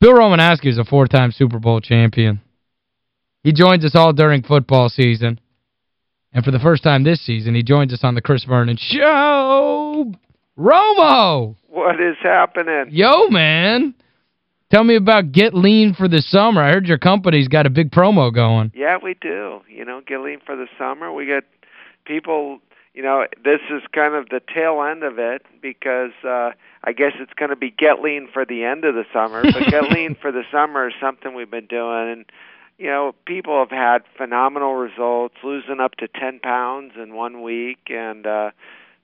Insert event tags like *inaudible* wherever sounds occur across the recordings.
Bill Romanowski is a four-time Super Bowl champion. He joins us all during football season. And for the first time this season, he joins us on the Chris Vernon Show. Romo! What is happening? Yo, man. Tell me about Get Lean for the summer. I heard your company's got a big promo going. Yeah, we do. You know, Get Lean for the summer. We get people, you know, this is kind of the tail end of it because uh I guess it's going to be Get Lean for the end of the summer. But Get *laughs* Lean for the summer is something we've been doing. And, you know, people have had phenomenal results, losing up to 10 pounds in one week. And, uh,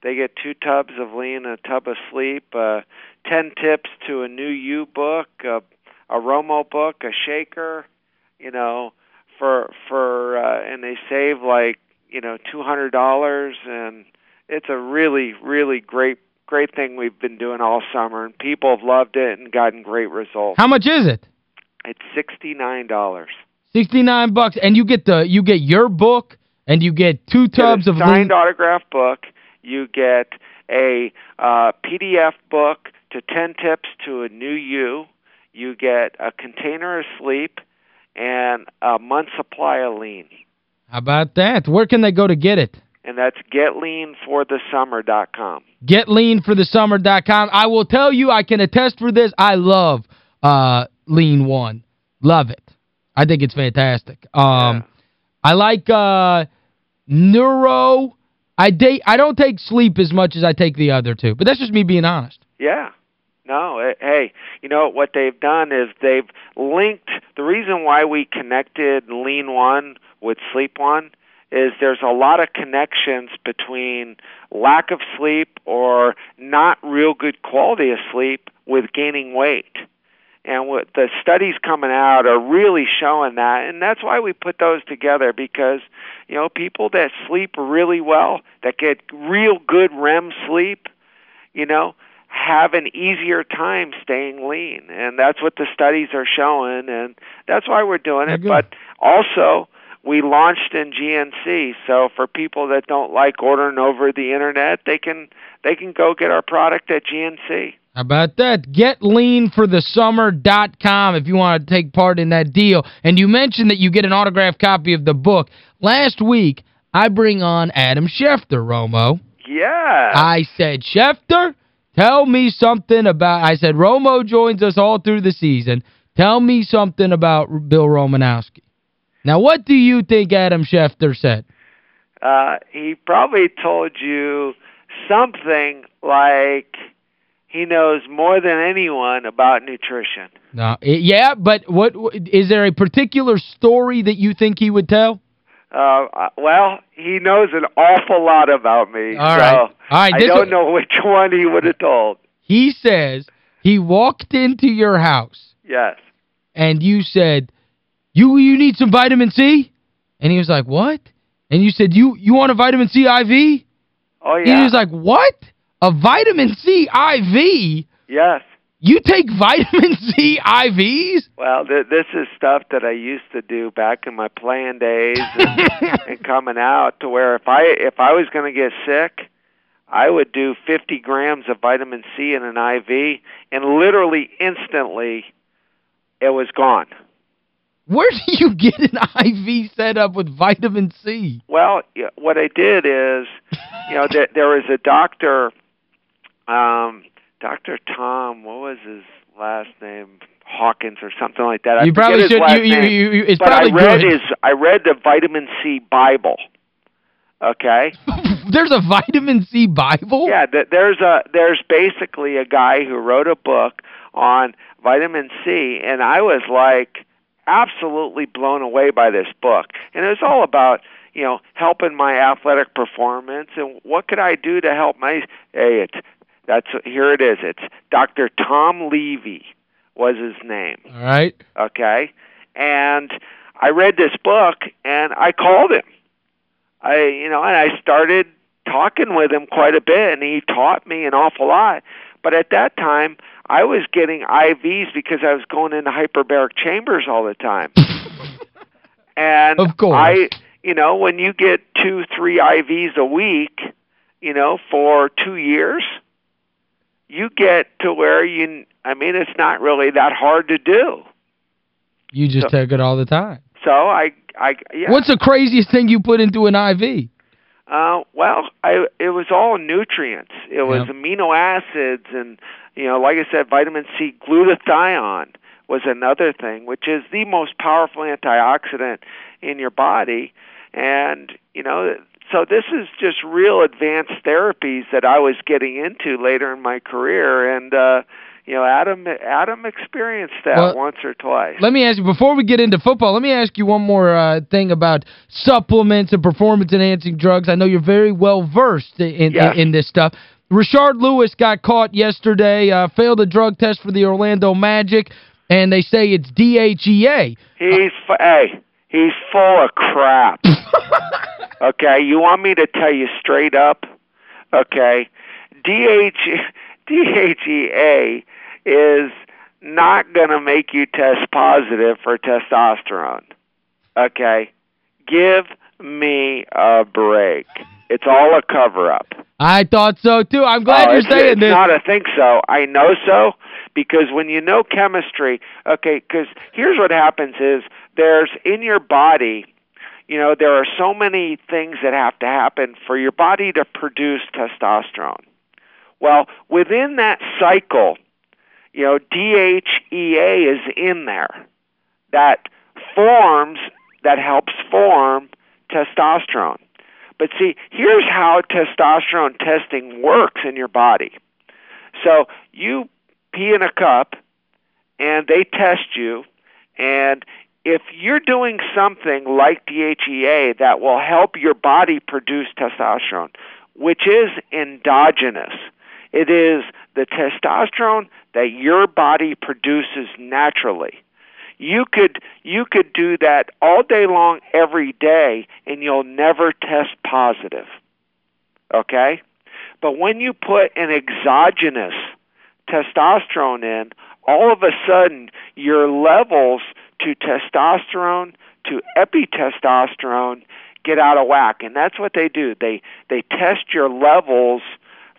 they get two tubs of lean, a tub of sleep, uh, 10 tips to a new you book, a, a Romo book, a shaker, you know, for, for, uh, and they save like, you know, $200 and it's a really, really great great thing we've been doing all summer, and people have loved it and gotten great results. How much is it? It's $69. 69 bucks and you get the you get your book and you get two tubs of signed autograph book. You get a uh, PDF book to 10 tips to a new you. You get a container of sleep and a month supply of lean. How about that? Where can they go to get it? And that's getleanforthesummer.com. Getleanforthesummer.com. I will tell you, I can attest for this, I love uh, Lean One. Love it. I think it's fantastic. Um, yeah. I like uh, Neuro. I date I don't take sleep as much as I take the other two, but that's just me being honest. Yeah. No, eh, hey, you know what they've done is they've linked the reason why we connected Lean One with Sleep One is there's a lot of connections between lack of sleep or not real good quality of sleep with gaining weight. And what the studies coming out are really showing that, and that's why we put those together because you know people that sleep really well, that get real good REM sleep, you know, have an easier time staying lean, and that's what the studies are showing, and that's why we're doing it. But also, we launched in GNC, so for people that don't like ordering over the internet, they can they can go get our product at GNC. How about that? GetLeanForTheSummer.com if you want to take part in that deal. And you mentioned that you get an autographed copy of the book. Last week, I bring on Adam Schefter, Romo. Yeah. I said, Schefter, tell me something about... I said, Romo joins us all through the season. Tell me something about Bill Romanowski. Now, what do you think Adam Schefter said? Uh, he probably told you something like he knows more than anyone about nutrition. No, yeah, but what is there a particular story that you think he would tell? Uh, uh well, he knows an awful lot about me. All so right. All right, I don't know which one he would have told. He says he walked into your house. Yes. And you said, you you need some vitamin C? And he was like, what? And you said, you you want a vitamin C IV? Oh, yeah. And he was like, what? A vitamin C IV? Yes. You take *laughs* vitamin C IVs? Well, th this is stuff that I used to do back in my playing days and, *laughs* and coming out to where if I if I was going to get sick, I would do 50 grams of vitamin C in an IV, and literally instantly, it was gone. Where do you get an IV set up with vitamin C? Well, what I did is, you know, there, there was a doctor, um, Dr. Tom, what was his last name? Hawkins or something like that. You I probably should. You, you, you, you, it's but probably I read good. his. I read the vitamin C Bible. Okay. *laughs* there's a vitamin C Bible. Yeah, th there's a there's basically a guy who wrote a book on vitamin C, and I was like absolutely blown away by this book. And it was all about, you know, helping my athletic performance and what could I do to help my hey, it's that's here it is. It's Dr. Tom Levy was his name. All right. Okay. And I read this book and I called him. I you know, and I started talking with him quite a bit and he taught me an awful lot. But at that time I was getting IVs because I was going into hyperbaric chambers all the time. *laughs* and of course. I, you know, when you get two, three IVs a week, you know, for two years, you get to where you I mean it's not really that hard to do. You just so, take it all the time. So I I yeah. What's the craziest thing you put into an IV? Uh well, I it was all nutrients. It was amino acids and you know, like I said vitamin C, glutathione was another thing, which is the most powerful antioxidant in your body and you know so this is just real advanced therapies that I was getting into later in my career and uh you know, Adam Adam experienced that well, once or twice. Let me ask you, before we get into football, let me ask you one more uh, thing about supplements and performance-enhancing drugs. I know you're very well-versed in, yes. in, in, this stuff. Rashard Lewis got caught yesterday, uh, failed a drug test for the Orlando Magic, and they say it's DHEA. He's, uh, hey, he's full of crap. *laughs* okay, you want me to tell you straight up? Okay, DH, DHEA is not going to make you test positive for testosterone. Okay? Give me a break. It's all a cover up. I thought so too. I'm glad oh, you're saying it's this. not a think so. I know so because when you know chemistry, okay, cuz here's what happens is there's in your body, you know, there are so many things that have to happen for your body to produce testosterone. Well, within that cycle, you know, DHEA is in there that forms, that helps form testosterone. But see, here's how testosterone testing works in your body. So you pee in a cup and they test you, and if you're doing something like DHEA that will help your body produce testosterone, which is endogenous, it is the testosterone that your body produces naturally. You could you could do that all day long every day and you'll never test positive. Okay? But when you put an exogenous testosterone in, all of a sudden your levels to testosterone to epitestosterone get out of whack and that's what they do they they test your levels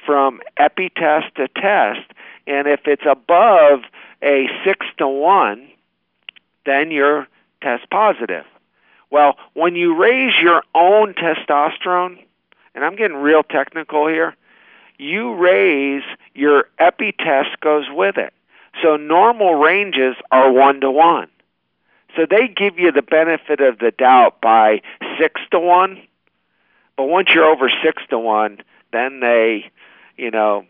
from epi-test to test, and if it's above a 6 to 1, then you're test positive. Well, when you raise your own testosterone, and I'm getting real technical here, you raise your epi-test goes with it. So normal ranges are 1 to 1. So they give you the benefit of the doubt by 6 to 1. But once you're over 6 to 1, then they you know,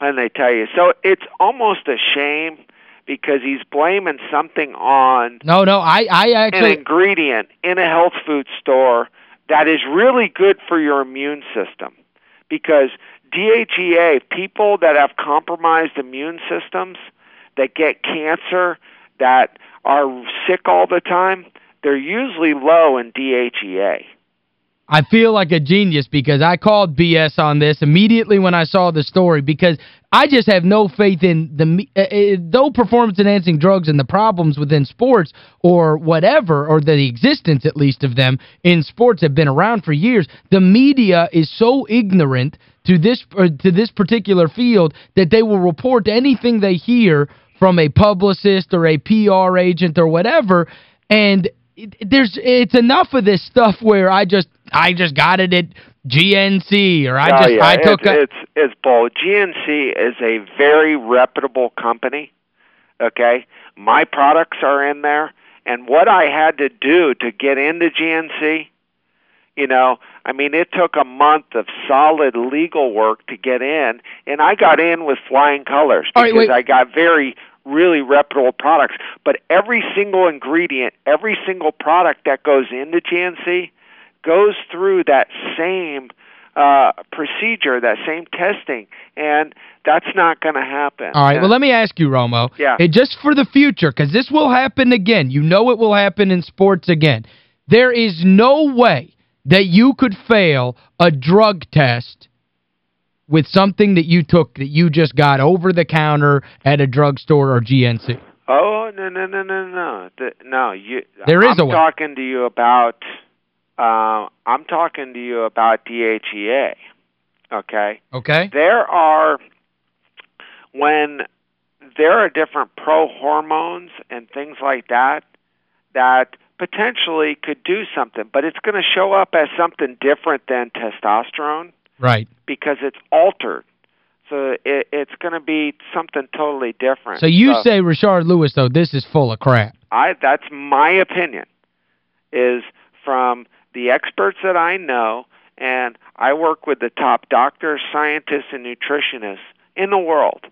and they tell you. So it's almost a shame because he's blaming something on No, no, I I actually an ingredient in a health food store that is really good for your immune system. Because DHEA, people that have compromised immune systems, that get cancer, that are sick all the time, they're usually low in DHEA. I feel like a genius because I called BS on this immediately when I saw the story because I just have no faith in the uh, uh, though performance-enhancing drugs and the problems within sports or whatever, or the existence at least of them in sports have been around for years, the media is so ignorant to this uh, to this particular field that they will report anything they hear from a publicist or a PR agent or whatever. And there's it's enough of this stuff where I just I just got it at GNC or I oh, just yeah. I took it's, a it's it's bull. GNC is a very reputable company. Okay? My products are in there and what I had to do to get into GNC, you know, I mean it took a month of solid legal work to get in and I got in with flying colors because right, I got very really reputable products. But every single ingredient, every single product that goes into GNC goes through that same uh, procedure, that same testing, and that's not going to happen. All right, well, let me ask you, Romo. Yeah. Hey, just for the future, because this will happen again. You know it will happen in sports again. There is no way that you could fail a drug test with something that you took that you just got over the counter at a drugstore or GNC? Oh, no, no, no, no, no. The, no, you There is I'm a way. talking to you about uh, I'm talking to you about DHEA. Okay? Okay. There are when there are different pro hormones and things like that that potentially could do something, but it's going to show up as something different than testosterone. Right. Because it's altered. So it, it's going to be something totally different. So you so, say Rashard Lewis though this is full of crap. I that's my opinion. Is from the experts that I know and I work with the top doctors, scientists and nutritionists in the world.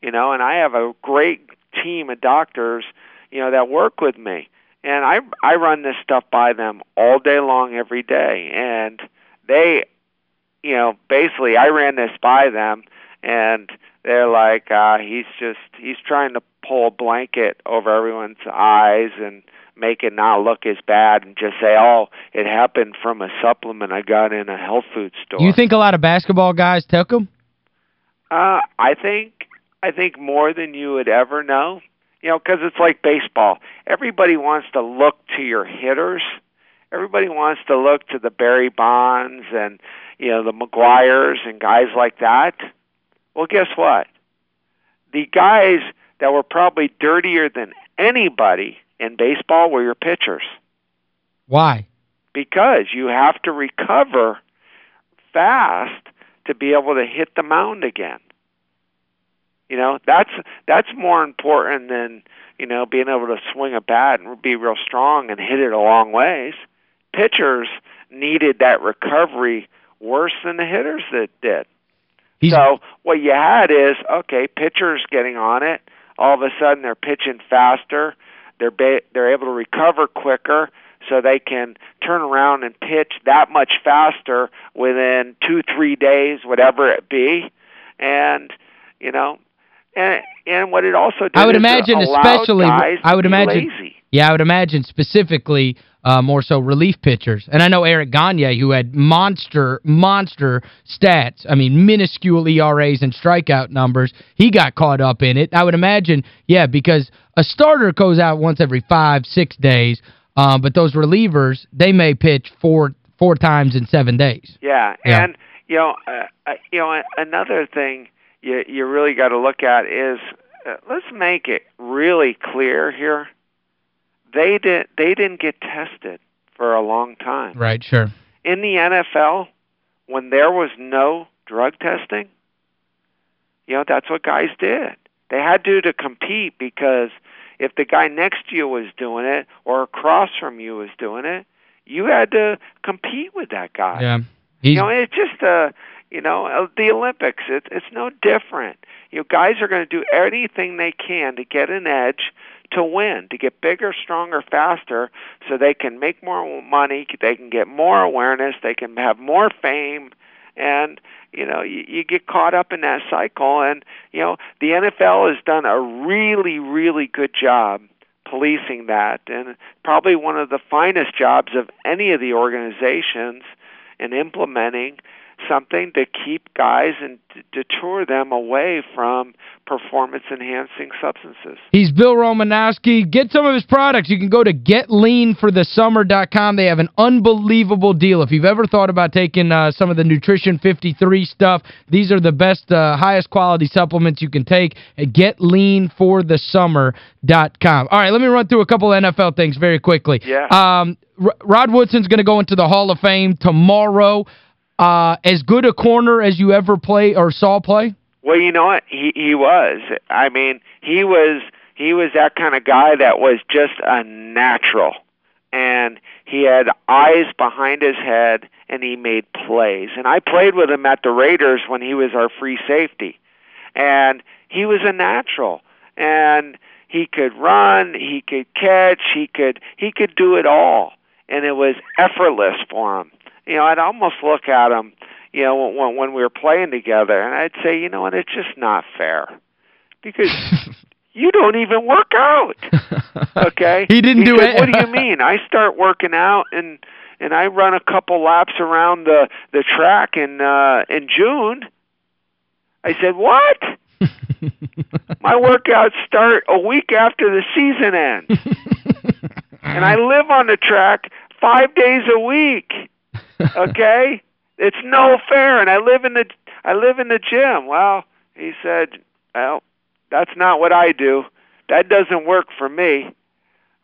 You know, and I have a great team of doctors, you know, that work with me. And I I run this stuff by them all day long every day and they you know, basically I ran this by them and they're like uh he's just he's trying to pull a blanket over everyone's eyes and make it not look as bad and just say, oh, it happened from a supplement I got in a health food store. You think a lot of basketball guys took them? Uh, I think I think more than you would ever know. You know, because it's like baseball. Everybody wants to look to your hitters. Everybody wants to look to the Barry Bonds and, you know, the McGwires and guys like that. Well, guess what? The guys that were probably dirtier than anybody in baseball were your pitchers. Why? Because you have to recover fast to be able to hit the mound again. You know, that's that's more important than, you know, being able to swing a bat and be real strong and hit it a long ways. Pitchers needed that recovery worse than the hitters that did. He's, so what you had is okay, pitchers getting on it. All of a sudden, they're pitching faster. They're ba- they're able to recover quicker, so they can turn around and pitch that much faster within two, three days, whatever it be. And you know, and and what it also did I would imagine especially I would imagine lazy. Yeah, I would imagine specifically uh, more so relief pitchers. And I know Eric Gagne, who had monster, monster stats, I mean, minuscule ERAs and strikeout numbers, he got caught up in it. I would imagine, yeah, because a starter goes out once every five, six days, um, but those relievers, they may pitch four four times in seven days. Yeah, yeah. and, you know, uh, uh you know, another thing you, you really got to look at is, uh, let's make it really clear here they did they didn't get tested for a long time. Right, sure. In the NFL, when there was no drug testing, you know, that's what guys did. They had to to compete because if the guy next to you was doing it or across from you was doing it, you had to compete with that guy. Yeah. He's... You know, it's just uh you know, uh, the Olympics, it's it's no different. You know, guys are going to do anything they can to get an edge to win, to get bigger, stronger, faster, so they can make more money, they can get more awareness, they can have more fame, and you know you, you get caught up in that cycle. And you know the NFL has done a really, really good job policing that, and probably one of the finest jobs of any of the organizations in implementing something to keep guys and deter them away from performance enhancing substances. He's Bill Romanowski. Get some of his products. You can go to getleanforthesummer.com. They have an unbelievable deal. If you've ever thought about taking uh, some of the Nutrition 53 stuff, these are the best, uh, highest quality supplements you can take at getleanforthesummer.com. All right, let me run through a couple NFL things very quickly. Yeah. Um, Rod Woodson's going to go into the Hall of Fame tomorrow uh, as good a corner as you ever play or saw play? Well, you know what? He he was. I mean, he was he was that kind of guy that was just a natural. And he had eyes behind his head and he made plays. And I played with him at the Raiders when he was our free safety. And he was a natural. And he could run, he could catch, he could he could do it all. And it was effortless for him you know, I'd almost look at him, you know, when when we were playing together, and I'd say, you know what, it's just not fair because *laughs* you don't even work out. Okay? *laughs* he didn't he do said, it. what do you mean? I start working out and and I run a couple laps around the the track in uh in June. I said, "What?" *laughs* My workouts start a week after the season ends. and I live on the track 5 days a week *laughs* okay? It's no fair and I live in the I live in the gym. Well, he said Well, that's not what I do. That doesn't work for me.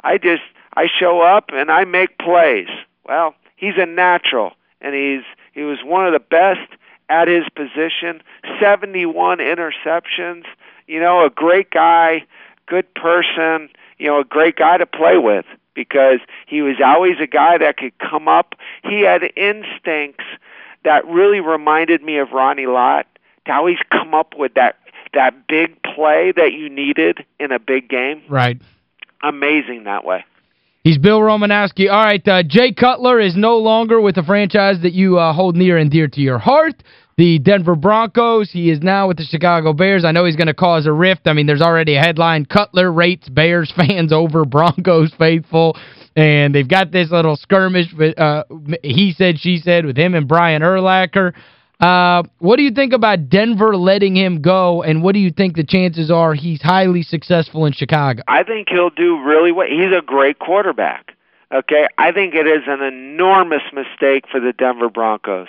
I just I show up and I make plays. Well, he's a natural and he's he was one of the best at his position, 71 interceptions, you know, a great guy, good person, you know, a great guy to play with because he was always a guy that could come up. He had instincts that really reminded me of Ronnie Lott to always come up with that that big play that you needed in a big game. Right. Amazing that way. He's Bill Romanowski. All right, uh, Jay Cutler is no longer with the franchise that you uh, hold near and dear to your heart, the Denver Broncos. He is now with the Chicago Bears. I know he's going to cause a rift. I mean, there's already a headline, Cutler rates Bears fans *laughs* over Broncos faithful. And they've got this little skirmish, with, uh, he said, she said, with him and Brian Urlacher. Uh, what do you think about Denver letting him go, and what do you think the chances are he's highly successful in Chicago? I think he'll do really well. He's a great quarterback. Okay, I think it is an enormous mistake for the Denver Broncos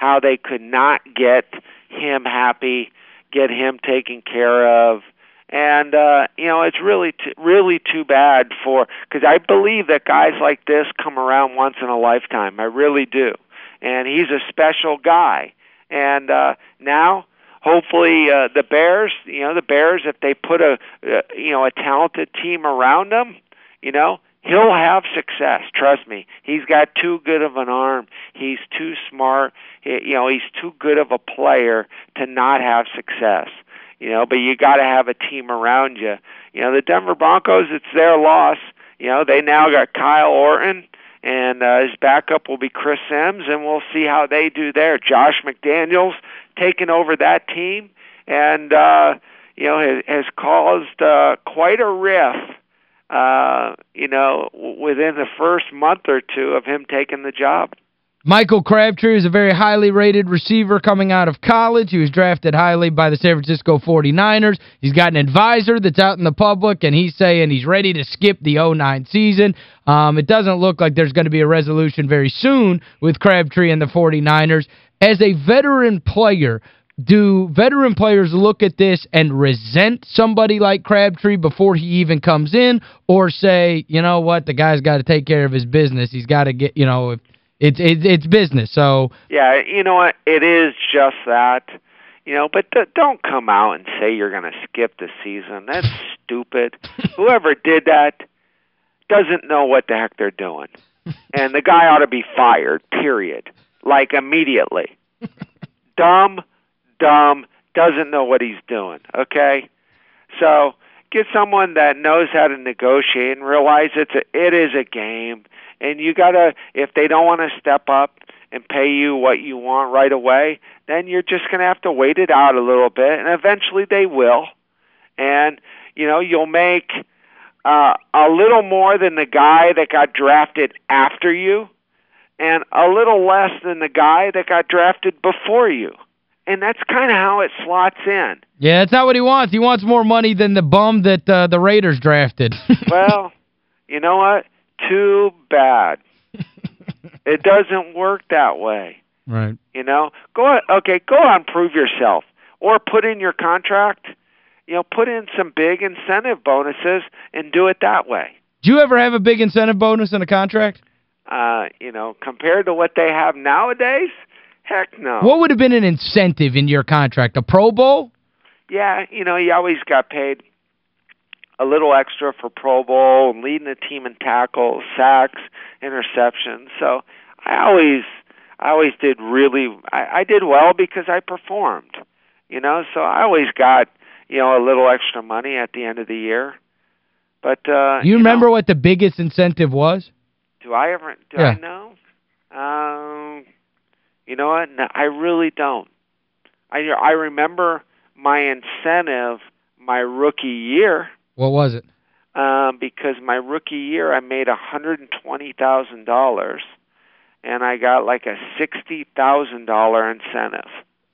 how they could not get him happy, get him taken care of. And uh you know, it's really t- really too bad for cuz I believe that guys like this come around once in a lifetime. I really do. And he's a special guy and uh, now, hopefully, uh, the Bears, you know, the Bears, if they put a, uh, you know, a talented team around him, you know, he'll have success. Trust me. He's got too good of an arm. He's too smart. He, you know, he's too good of a player to not have success. You know, but you got to have a team around you. You know, the Denver Broncos, it's their loss. You know, they now got Kyle Orton and uh, his backup will be Chris Sims, and we'll see how they do there. Josh McDaniels taking over that team, and uh, you know has, has caused uh, quite a riff. Uh, you know, within the first month or two of him taking the job. Michael Crabtree is a very highly rated receiver coming out of college. He was drafted highly by the San Francisco 49ers. He's got an advisor that's out in the public, and he's saying he's ready to skip the 09 season. Um, it doesn't look like there's going to be a resolution very soon with Crabtree and the 49ers. As a veteran player, do veteran players look at this and resent somebody like Crabtree before he even comes in or say, you know what, the guy's got to take care of his business. He's got to get, you know, if it's it's it's business. So Yeah, you know what? It is just that. You know, but don't come out and say you're going to skip the season. That's *laughs* stupid. Whoever did that doesn't know what the heck they're doing. And the guy ought to be fired, period. Like immediately. *laughs* dumb, dumb, doesn't know what he's doing, okay? So, get someone that knows how to negotiate and realize it's a, it is a game and you got to if they don't want to step up and pay you what you want right away, then you're just going to have to wait it out a little bit and eventually they will. And you know, you'll make uh a little more than the guy that got drafted after you and a little less than the guy that got drafted before you. And that's kind of how it slots in. Yeah, that's not what he wants. He wants more money than the bum that uh, the Raiders drafted. *laughs* well, you know what? too bad. *laughs* it doesn't work that way. Right. You know, go on, okay, go on prove yourself or put in your contract, you know, put in some big incentive bonuses and do it that way. Do you ever have a big incentive bonus in a contract? Uh, you know, compared to what they have nowadays, heck no. What would have been an incentive in your contract? A Pro Bowl? Yeah, you know, he always got paid a little extra for Pro Bowl and leading the team in tackles, sacks, interceptions. So I always I always did really I, I did well because I performed. You know, so I always got, you know, a little extra money at the end of the year. But uh You remember know, what the biggest incentive was? Do I ever do yeah. I know? Um you know what? No, I really don't. I I remember my incentive my rookie year what was it? Um, because my rookie year I made a hundred and twenty thousand dollars, and I got like a sixty thousand dollar incentive.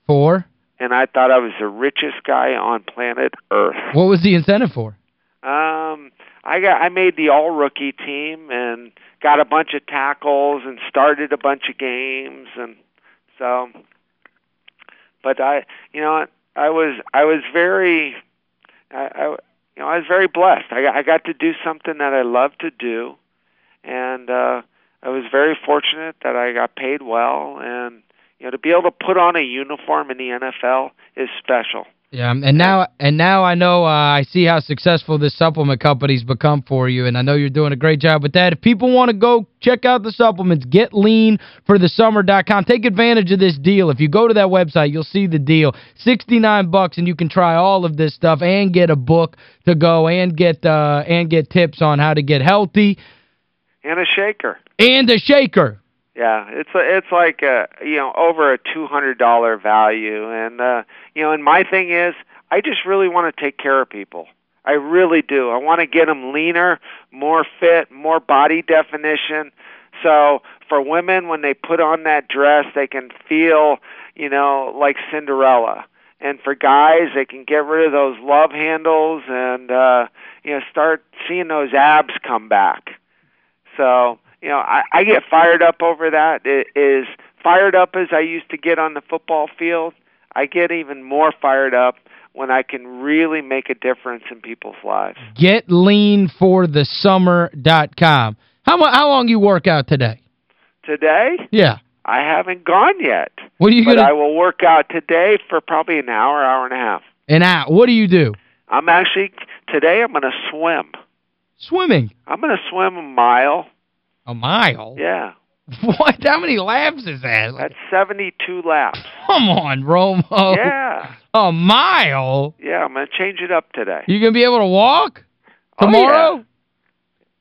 For? And I thought I was the richest guy on planet Earth. What was the incentive for? Um, I got I made the all rookie team and got a bunch of tackles and started a bunch of games and so. But I, you know, I was I was very I, I you know I was very blessed. I I got to do something that I love to do, and uh, I was very fortunate that I got paid well, and you know to be able to put on a uniform in the NFL is special. Yeah, and now and now I know uh, I see how successful this supplement company's become for you, and I know you're doing a great job with that. If people want to go check out the supplements, getleanforthesummer.com. Take advantage of this deal. If you go to that website, you'll see the deal. 69 bucks and you can try all of this stuff and get a book to go and get uh, and get tips on how to get healthy. And a shaker. And a shaker. Yeah, it's a, it's like a, you know over a two hundred dollar value, and uh, you know, and my thing is, I just really want to take care of people. I really do. I want to get them leaner, more fit, more body definition. So for women, when they put on that dress, they can feel, you know, like Cinderella. And for guys, they can get rid of those love handles and uh, you know start seeing those abs come back. So you know, I, I get fired up over that. It is fired up as I used to get on the football field. I get even more fired up when I can really make a difference in people's lives. GetLeanForTheSummer.com. How how long you work out today? Today? Yeah. I haven't gone yet. What are you gonna I will work out today for probably an hour, hour and a half. An hour. What do you do? I'm actually today I'm going to swim. Swimming. I'm going to swim a mile. A mile? Yeah. *laughs* What? How many laps is that? That's 72 laps. Come on, Romo. Yeah. A mile? Yeah, I'm going to change it up today. You going to be able to walk Oh, yeah. tomorrow?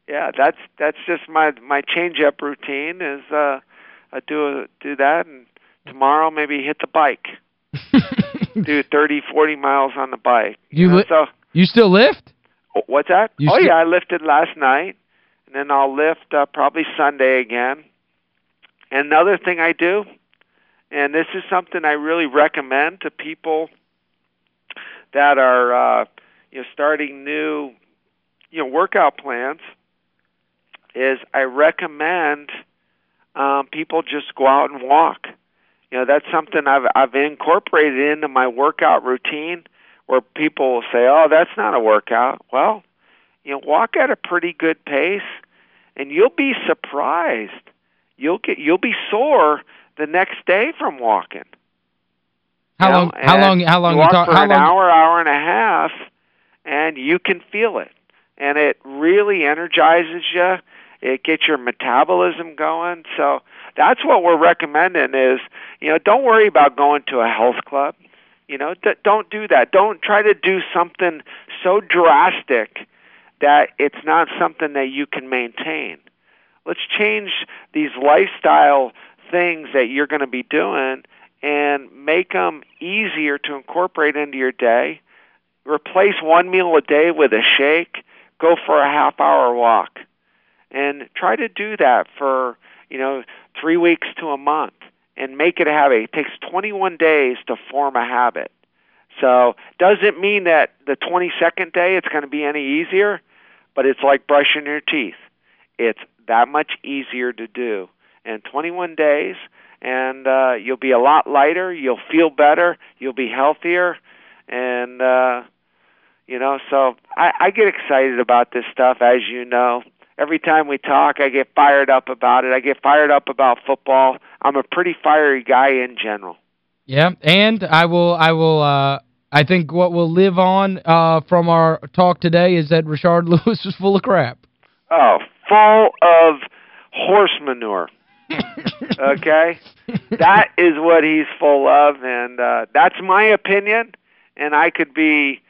Yeah, that's that's just my my change up routine is uh I do a, do that and tomorrow maybe hit the bike. *laughs* do 30 40 miles on the bike. You know, so you still lift? what's that? You oh yeah, I lifted last night then I'll lift uh, probably Sunday again. Another thing I do and this is something I really recommend to people that are uh you know starting new you know workout plans is I recommend um, people just go out and walk. You know, that's something I've I've incorporated into my workout routine where people will say, "Oh, that's not a workout." Well, you know, walk at a pretty good pace and you'll be surprised. You'll get you'll be sore the next day from walking. How You know, long how long how long you talk for how an long hour, hour and a half and you can feel it. And it really energizes you. It gets your metabolism going. So that's what we're recommending is, you know, don't worry about going to a health club. You know, d- don't do that. Don't try to do something so drastic that it's not something that you can maintain. Let's change these lifestyle things that you're going to be doing and make them easier to incorporate into your day. Replace one meal a day with a shake. Go for a half hour walk. And try to do that for, you know, 3 weeks to a month and make it a habit. It takes 21 days to form a habit. So, doesn't mean that the 22nd day it's going to be any easier, but it's like brushing your teeth. It's that much easier to do. And 21 days and uh you'll be a lot lighter, you'll feel better, you'll be healthier and uh you know, so I I get excited about this stuff as you know. Every time we talk, I get fired up about it. I get fired up about football. I'm a pretty fiery guy in general. Yeah, and I will I will uh I think what will live on uh from our talk today is that Richard *laughs* Lewis was full of crap. Oh, full of horse manure. *laughs* okay? That is what he's full of and uh that's my opinion and I could be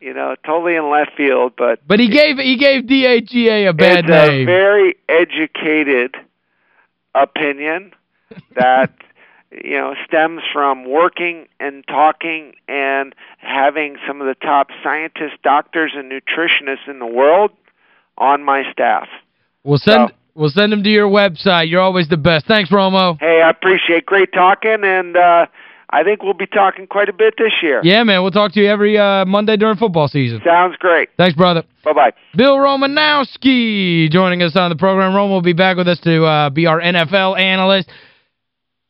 you know, totally in left field, but But he gave he gave DHEA a bad it's name. a very educated opinion that you know stems from working and talking and having some of the top scientists, doctors, and nutritionists in the world on my staff. We'll send So- we'll send him to your website. You're always the best. Thanks, Romo. Hey, I appreciate great talking, and uh, I think we'll be talking quite a bit this year. Yeah, man. We'll talk to you every uh Monday during football season. Sounds great. Thanks, brother. Bye-bye. Bill Romanowski joining us on the program. Romo will be back with us to uh, be our NFL analyst.